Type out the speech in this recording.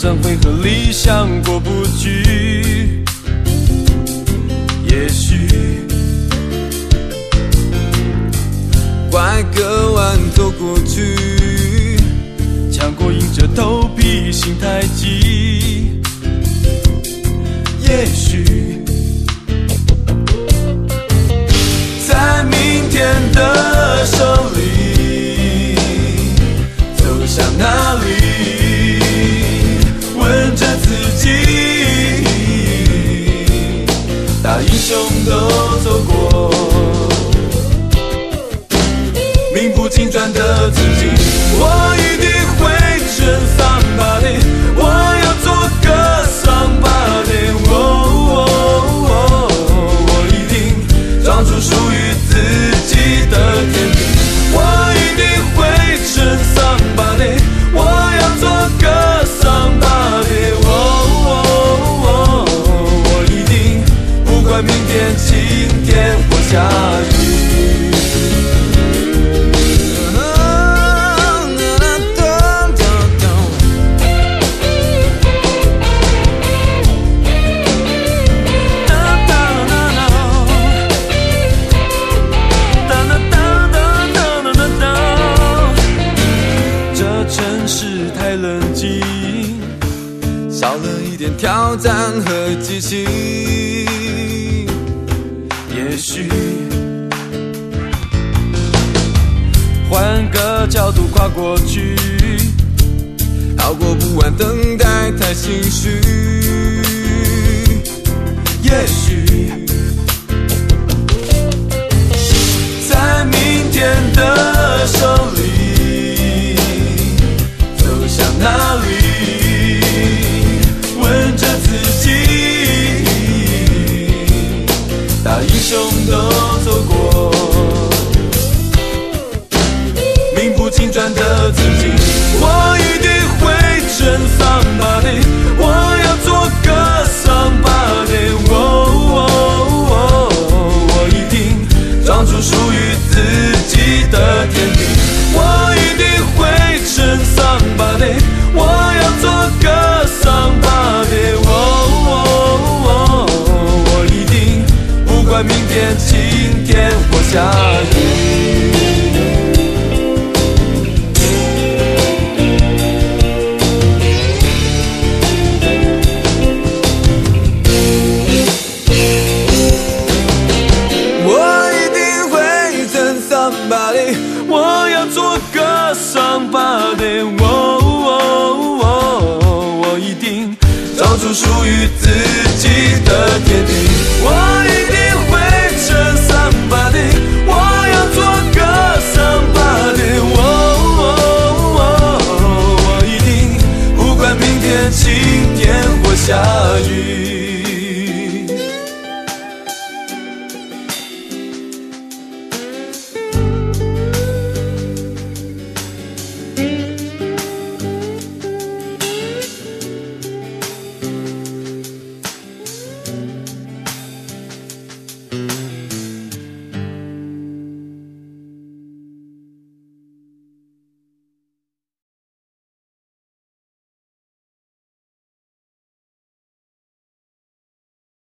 总会和理想过不去。也许拐个弯走过去，强过硬着头皮心太急。雄都走过，名不经传的自己，我挑战和激情。也许换个角度跨过去，好过不安等待太心虚。也许在明天的手里，走向哪里？走过，名不经传的自己，我一定会成 somebody，我晴天或下雨。